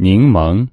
柠檬。